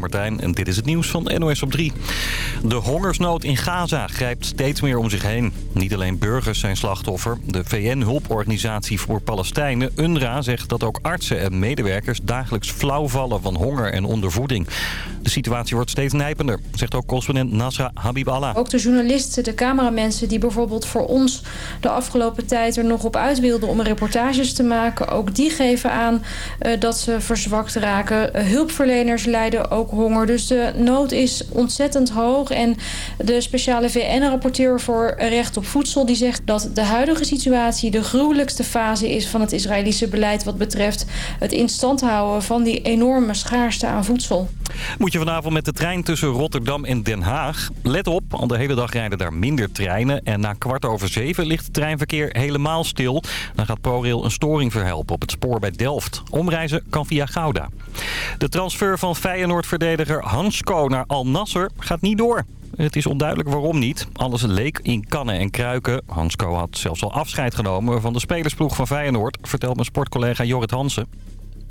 Martijn en dit is het nieuws van NOS op 3. De hongersnood in Gaza grijpt steeds meer om zich heen. Niet alleen burgers zijn slachtoffer. De VN-hulporganisatie voor Palestijnen, UNRWA, zegt dat ook artsen en medewerkers dagelijks flauw vallen van honger en ondervoeding. De situatie wordt steeds nijpender, zegt ook correspondent Nasra Habiballah. Ook de journalisten, de cameramensen die bijvoorbeeld voor ons de afgelopen tijd er nog op uit wilden om reportages te maken. Ook die geven aan uh, dat ze verzwakt raken. Uh, hulpverleners lijden ook honger. Dus de nood is ontzettend hoog. En de speciale VN-rapporteur voor recht op voedsel die zegt dat de huidige situatie de gruwelijkste fase is van het Israëlische beleid wat betreft het instand houden van die enorme schaarste aan voedsel. Moet je vanavond met de trein tussen Rotterdam en Den Haag? Let op, al de hele dag rijden daar minder treinen. En na kwart over zeven ligt het treinverkeer helemaal stil. Dan gaat ProRail een storing verhelpen op het spoor bij Delft. Omreizen kan via Gouda. De transfer van Feyenoord-verdediger Hansko naar Al Nasser gaat niet door. Het is onduidelijk waarom niet. Alles leek in kannen en kruiken. Hansko had zelfs al afscheid genomen van de spelersploeg van Feyenoord... vertelt mijn sportcollega Jorrit Hansen.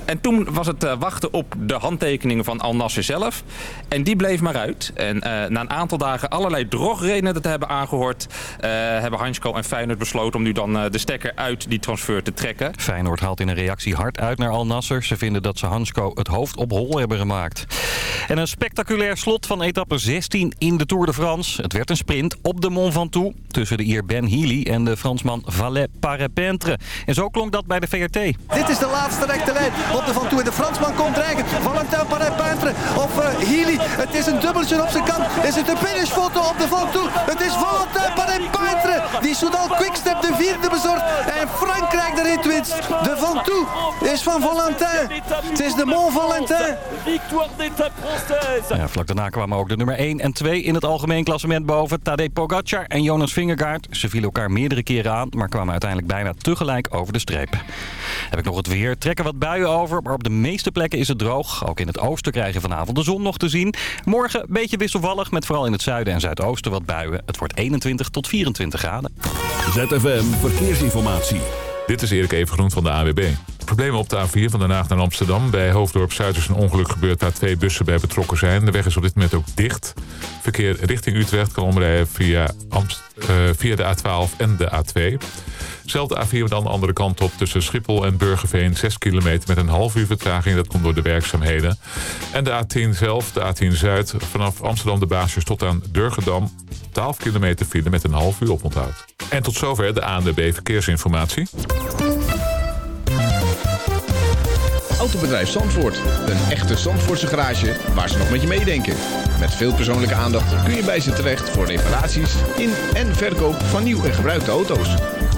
En toen was het wachten op de handtekeningen van Al Nasser zelf. En die bleef maar uit. En uh, na een aantal dagen allerlei drogredenen te hebben aangehoord... Uh, hebben Hansko en Feyenoord besloten om nu dan uh, de stekker uit die transfer te trekken. Feyenoord haalt in een reactie hard uit naar Al Nasser. Ze vinden dat ze Hansko het hoofd op hol hebben gemaakt. En een spectaculair slot van etappe 16 in de Tour de France. Het werd een sprint op de Mont Ventoux tussen de Ier Ben Healy en de Fransman Valet Parepintre. En zo klonk dat bij de VRT. Dit is de laatste rechte lijn op de Ventoux. De Fransman komt dreigen. Valentin Parepintre of uh, Healy. Het is een dubbeltje op zijn kant. Is het een finishfoto op de Ventoux? Het is Valentin Parepintre die Soudal Quickstep de vierde bezorgt. De. De Ventoux is van Valentin. Het is de Mont Valentin. Ja, vlak daarna kwamen ook de nummer 1 en 2 in het algemeen klassement boven. Tadej Pogacar en Jonas Vingegaard. Ze vielen elkaar meerdere keren aan, maar kwamen uiteindelijk bijna tegelijk over de streep. Heb ik nog het weer. Trekken wat buien over, maar op de meeste plekken is het droog. Ook in het oosten krijgen vanavond de zon nog te zien. Morgen een beetje wisselvallig, met vooral in het zuiden en zuidoosten wat buien. Het wordt 21 tot 24 graden. ZFM Verkeersinformatie. Dit is Erik Evengroen van de AWB. Problemen op de A4 van Den Haag naar Amsterdam. Bij Hoofddorp Zuid is een ongeluk gebeurd waar twee bussen bij betrokken zijn. De weg is op dit moment ook dicht. Verkeer richting Utrecht kan omrijden via, Amst uh, via de A12 en de A2. Zelfde A4 dan de andere kant op tussen Schiphol en Burgerveen. 6 kilometer met een half uur vertraging. Dat komt door de werkzaamheden. En de A10 zelf, de A10 Zuid. Vanaf Amsterdam de basis tot aan Durgedam. 12 kilometer file met een half uur oponthoud. En tot zover de ANWB Verkeersinformatie. Autobedrijf Zandvoort. Een echte Zandvoortse garage waar ze nog met je meedenken. Met veel persoonlijke aandacht kun je bij ze terecht voor reparaties in en verkoop van nieuw en gebruikte auto's.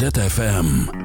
ZFM.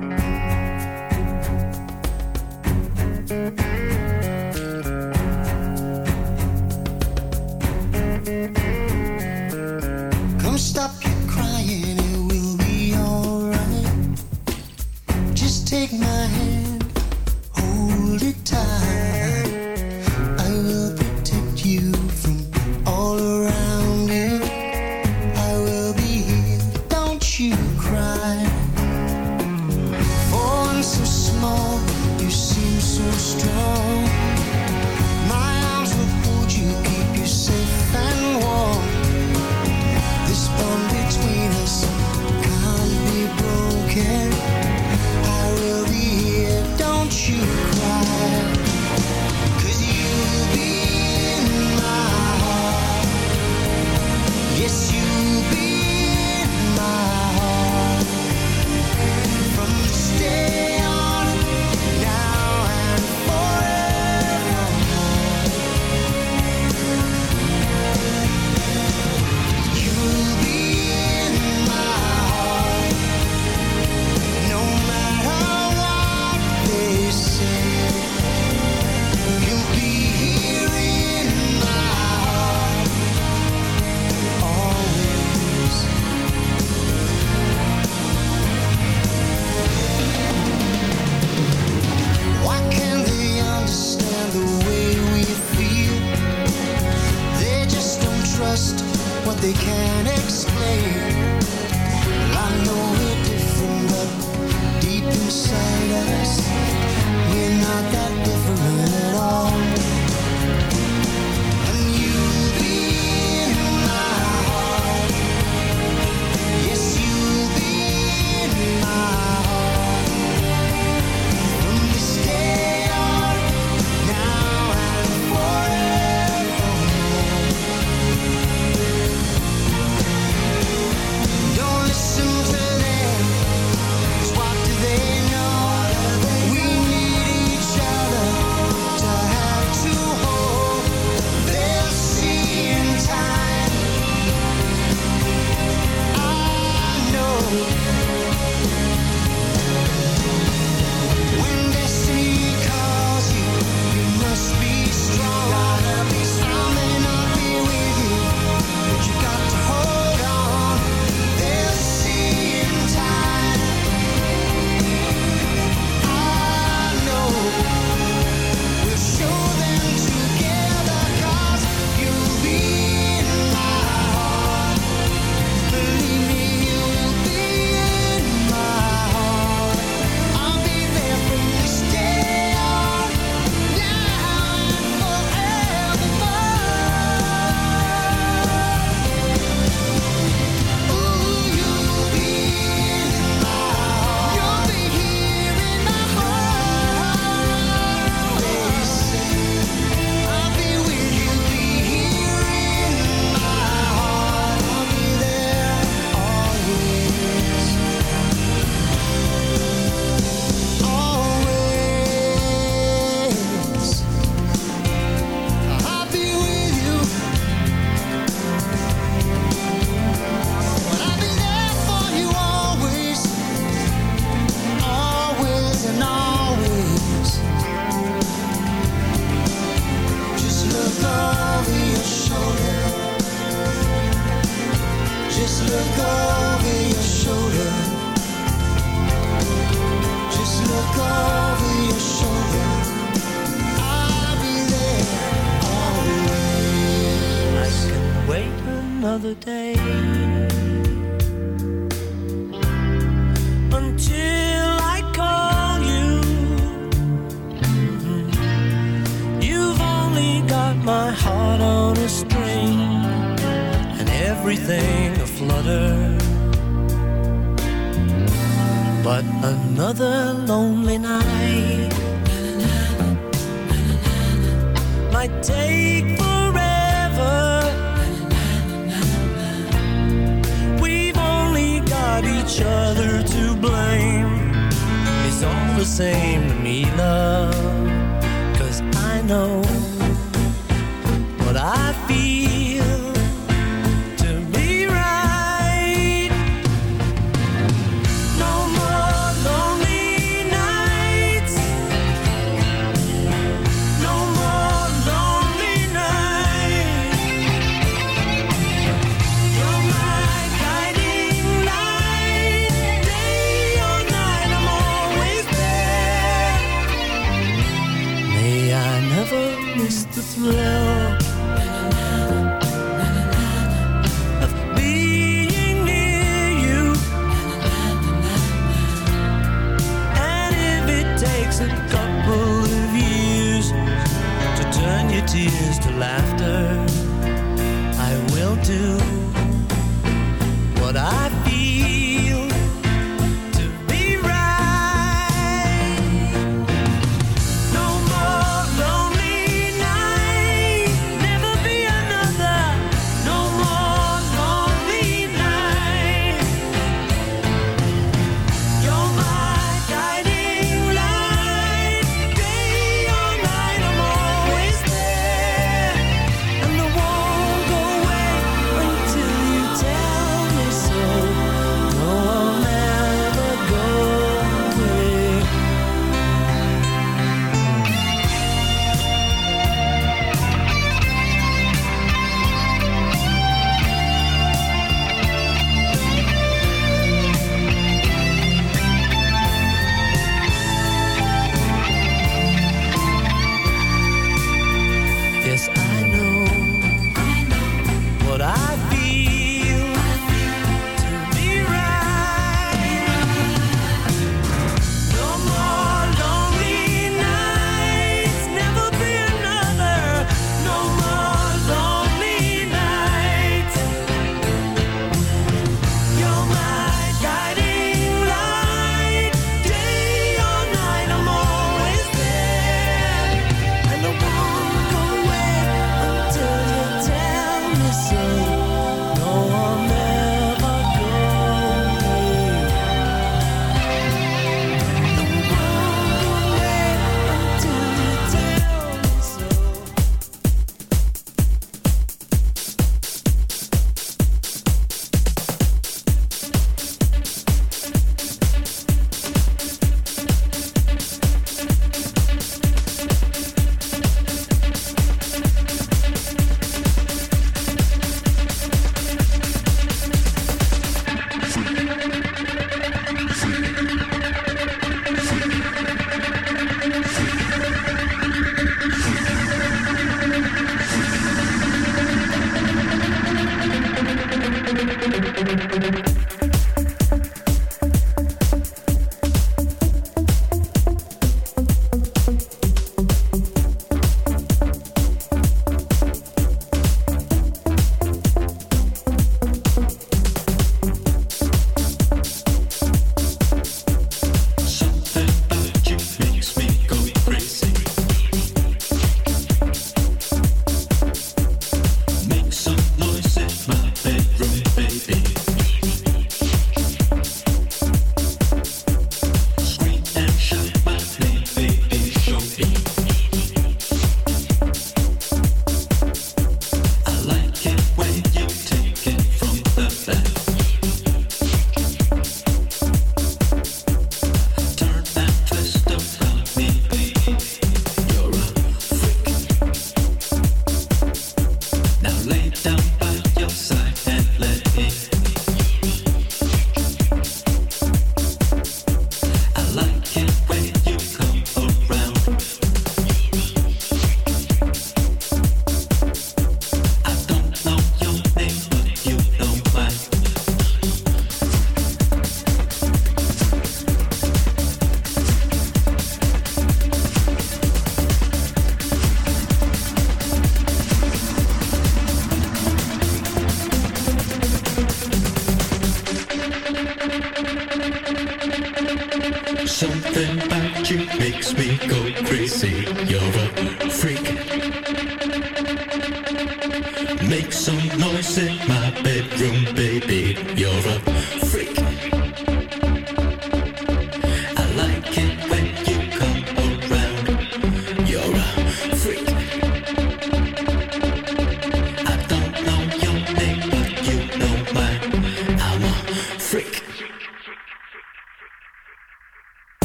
Know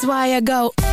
That's why I go.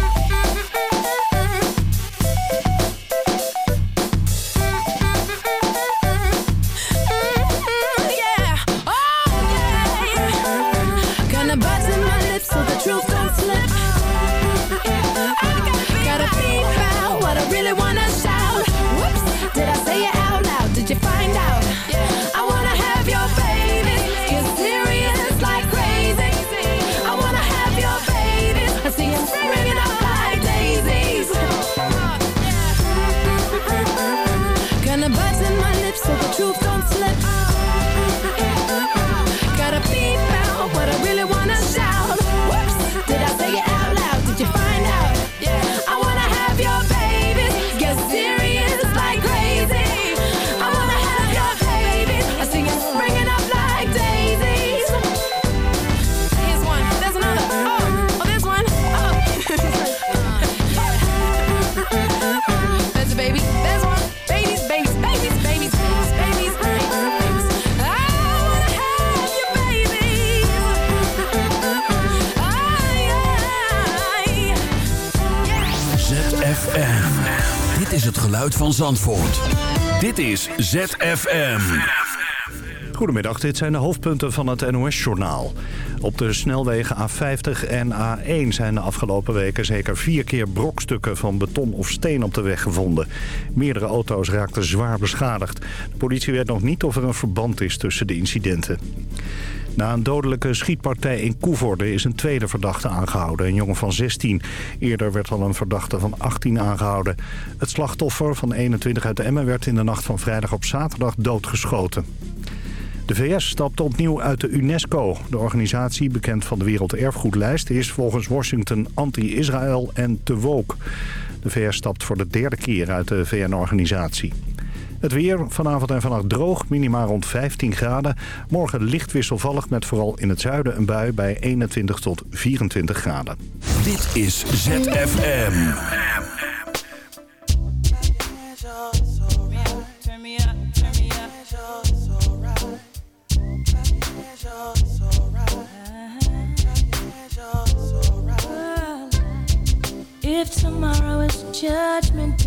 Zandvoort. Dit is ZFM. Goedemiddag, dit zijn de hoofdpunten van het NOS-journaal. Op de snelwegen A50 en A1 zijn de afgelopen weken zeker vier keer brokstukken van beton of steen op de weg gevonden. Meerdere auto's raakten zwaar beschadigd. De politie weet nog niet of er een verband is tussen de incidenten. Na een dodelijke schietpartij in Koevoorde is een tweede verdachte aangehouden. Een jongen van 16. Eerder werd al een verdachte van 18 aangehouden. Het slachtoffer van 21 uit Emmen werd in de nacht van vrijdag op zaterdag doodgeschoten. De VS stapt opnieuw uit de UNESCO. De organisatie, bekend van de Werelderfgoedlijst... is volgens Washington anti-Israël en te woke. De VS stapt voor de derde keer uit de VN-organisatie. Het weer vanavond en vannacht droog, minimaal rond 15 graden. Morgen licht wisselvallig met vooral in het zuiden een bui bij 21 tot 24 graden. Dit is ZFM. If tomorrow is judgment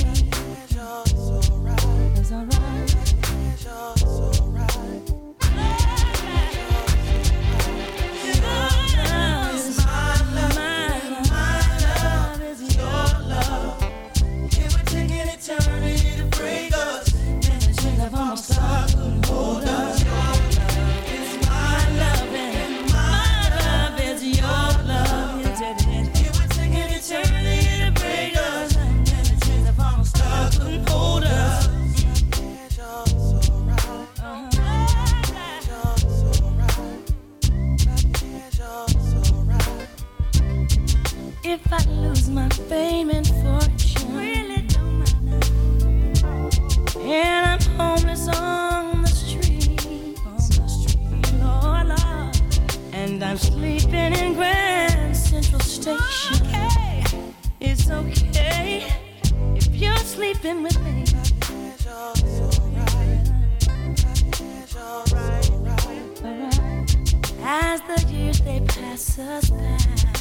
Years they pass us by,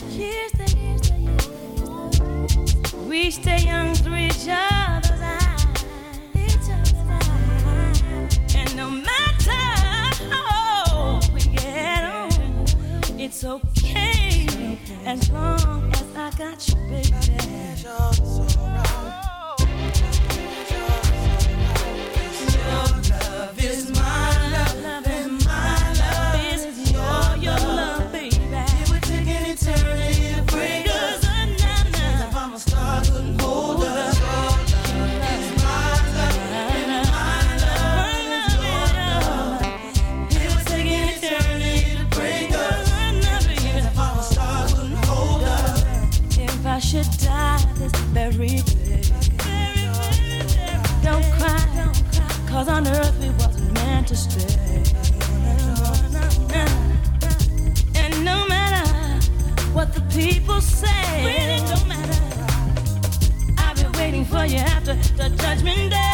years the years the years, we stay young through each other's eyes, each other's eyes. And no matter how we get on, it's okay as long as I got you, baby. the, the judgment day.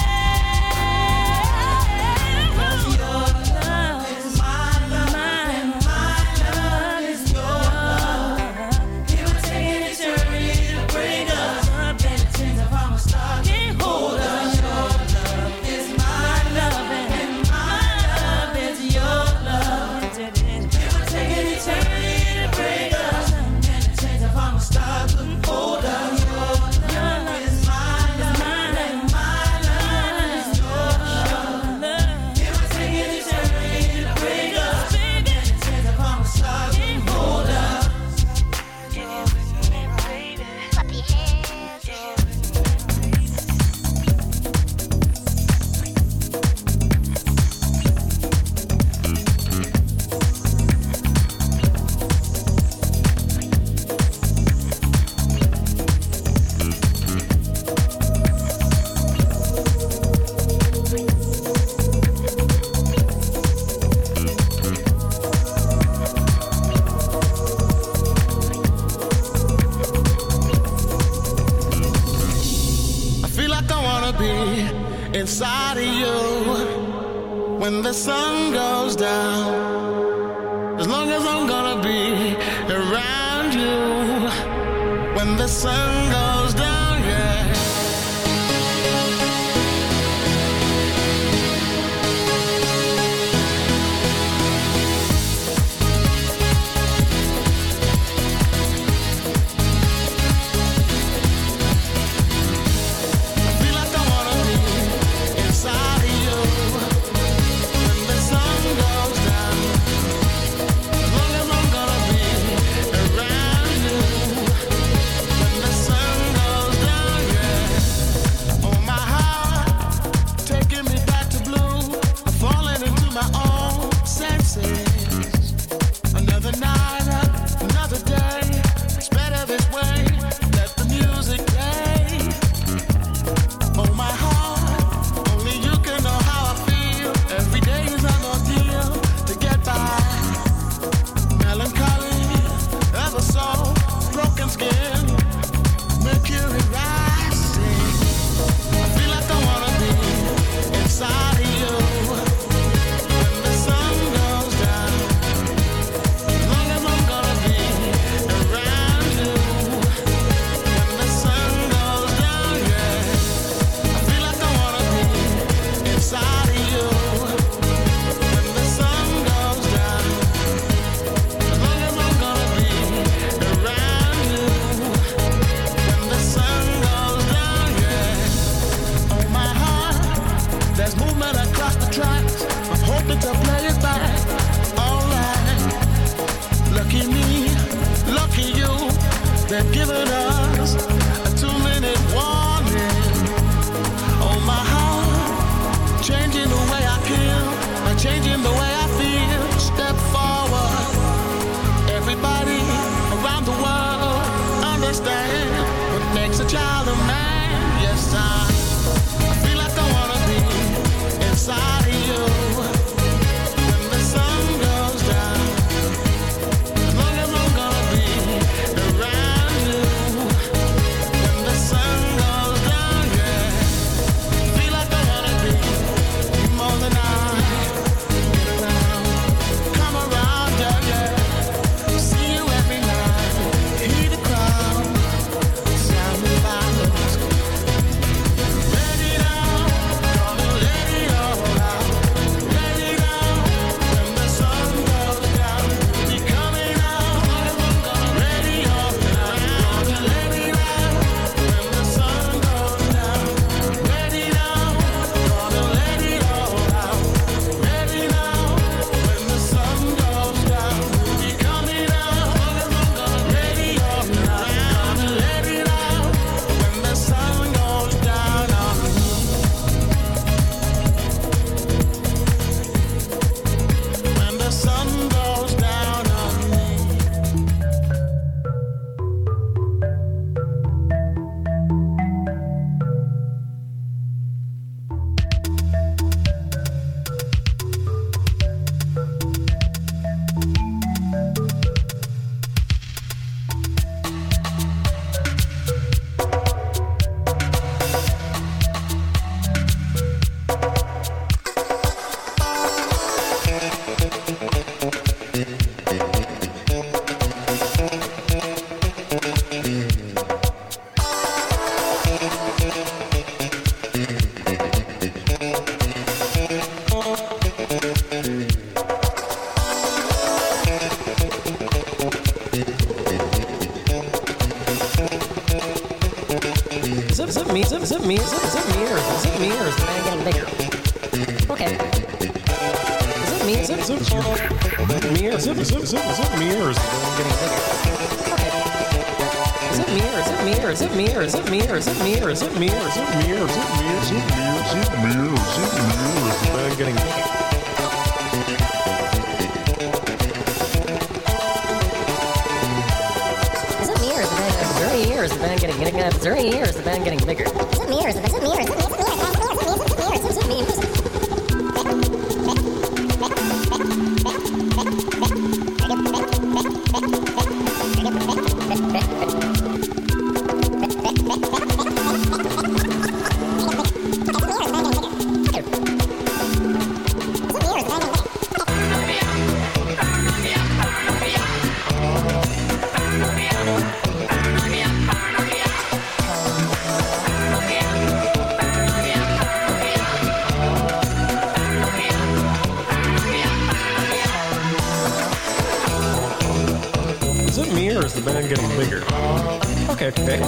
On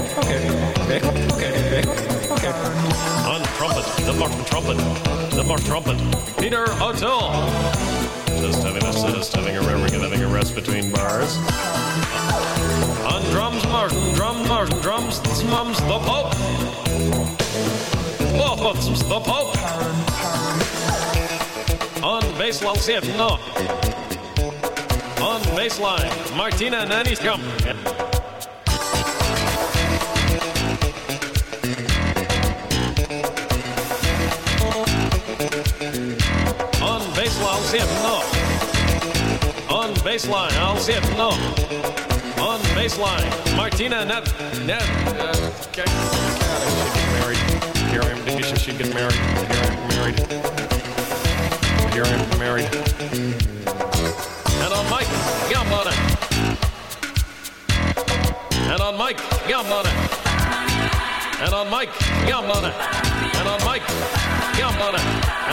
trumpet, the Martin trumpet, the Martin trumpet, Peter O'Toole. Just having a just having a rest, having a rest between bars. On drums, Martin, drum, Martin, drums, mums, the Pope. Oh, the Pope. On bass, I'll see it, no. On bass line, Martina Nanny's come. Baseline, I'll see it, no. On baseline, Martina Net. Net. Uh, okay. God, I should get married. Here I am. Did you should get married? Here I am married. Here I am married. And on Mike Gambona. And on Mike Gambona. And on Mike Gambona. And on Mike Gambona.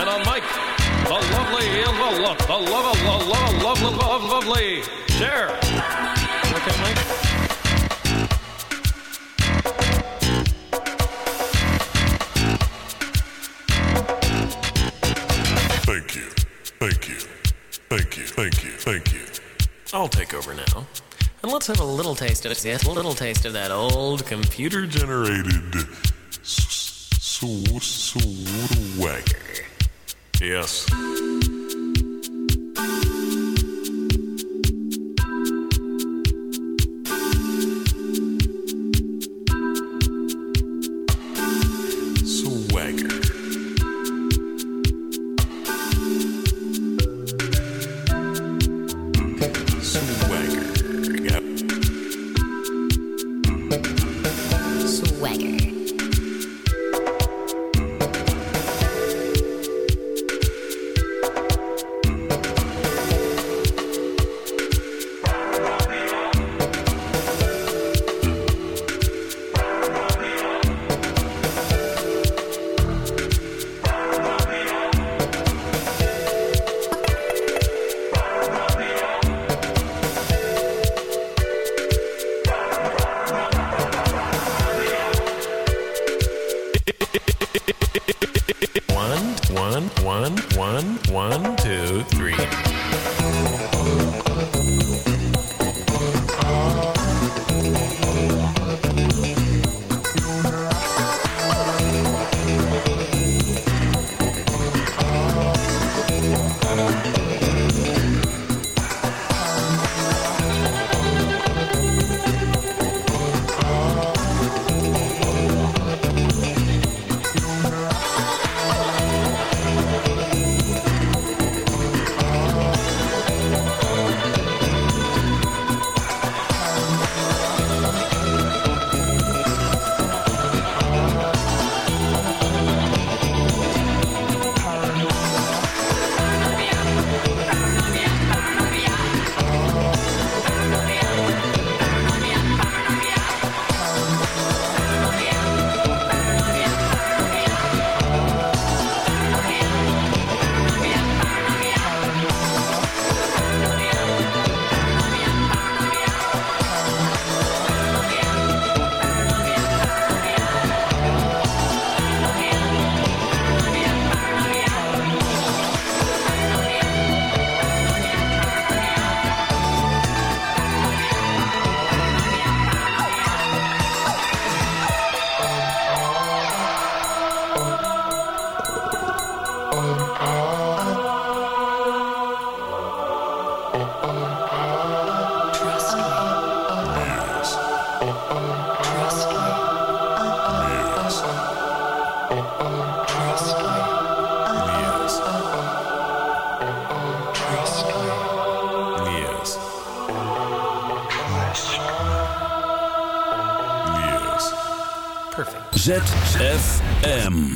And on Mike. The lovely, the love, the love, the love, love, love, love, lovely. Share. Okay, Mike. Thank you. Thank you. Thank you. Thank you. Thank you. I'll take over now. And let's have a little taste of it. Yes, a little taste of that old computer Generated s- s- swagger. Yes. ZFM.